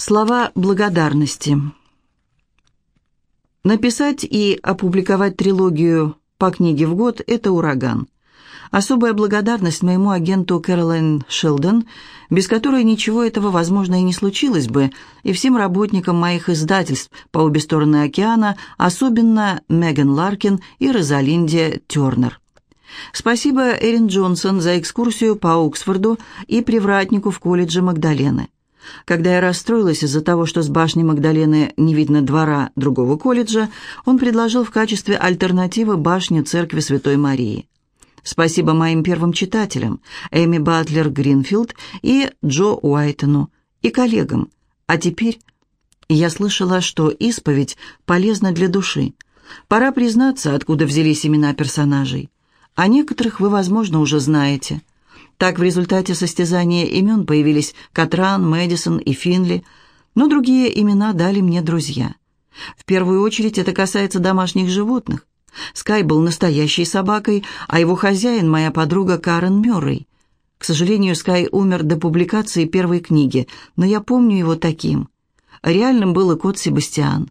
Слова благодарности. Написать и опубликовать трилогию по книге в год – это ураган. Особая благодарность моему агенту Кэролайн Шелдон, без которой ничего этого, возможно, и не случилось бы, и всем работникам моих издательств по обе стороны океана, особенно Меган Ларкин и Розалинде Тернер. Спасибо Эрин Джонсон за экскурсию по Оксфорду и привратнику в колледже Магдалены. Когда я расстроилась из-за того, что с башни Магдалены не видно двора другого колледжа, он предложил в качестве альтернативы башню церкви Святой Марии. Спасибо моим первым читателям, Эми Батлер Гринфилд и Джо Уайтону, и коллегам. А теперь я слышала, что исповедь полезна для души. Пора признаться, откуда взялись имена персонажей. О некоторых вы, возможно, уже знаете – так в результате состязания имен появились Катран, Мэдисон и Финли, но другие имена дали мне друзья. В первую очередь это касается домашних животных. Скай был настоящей собакой, а его хозяин – моя подруга Карен Мюррей. К сожалению, Скай умер до публикации первой книги, но я помню его таким. Реальным был и кот Себастьян.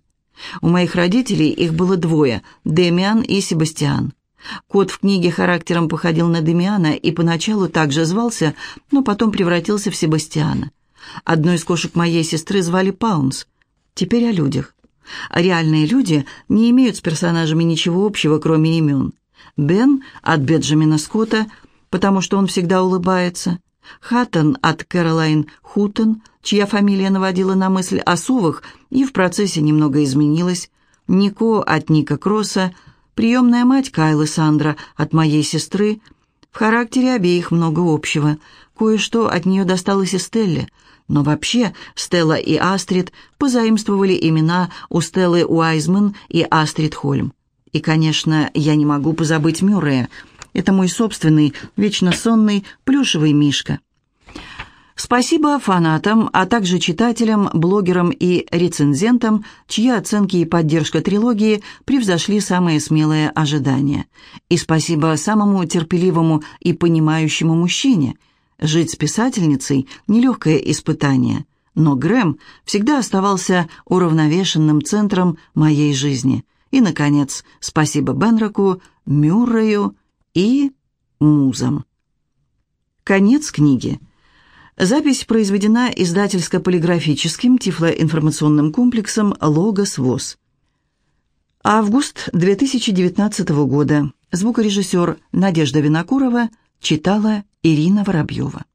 У моих родителей их было двое – Демиан и Себастьян. Кот в книге характером походил на Демиана и поначалу также звался, но потом превратился в Себастьяна. Одну из кошек моей сестры звали Паунс. Теперь о людях. Реальные люди не имеют с персонажами ничего общего, кроме имен. Бен от Беджамина Скотта, потому что он всегда улыбается. Хаттон от Кэролайн Хутон, чья фамилия наводила на мысль о сувах и в процессе немного изменилась. Нико от Ника Кросса – Приемная мать Кайлы Сандра от моей сестры. В характере обеих много общего. Кое-что от нее досталось и Стелле. Но вообще Стелла и Астрид позаимствовали имена у Стеллы Уайзман и Астрид Хольм. И, конечно, я не могу позабыть Мюррея. Это мой собственный, вечно сонный, плюшевый мишка. Спасибо фанатам, а также читателям, блогерам и рецензентам, чьи оценки и поддержка трилогии превзошли самые смелые ожидания. И спасибо самому терпеливому и понимающему мужчине. Жить с писательницей – нелегкое испытание. Но Грэм всегда оставался уравновешенным центром моей жизни. И, наконец, спасибо Бенроку, Мюррею и музам. Конец книги. Запись произведена издательско-полиграфическим тифлоинформационным комплексом «Логос ВОЗ». Август 2019 года. Звукорежиссер Надежда Винокурова читала Ирина Воробьева.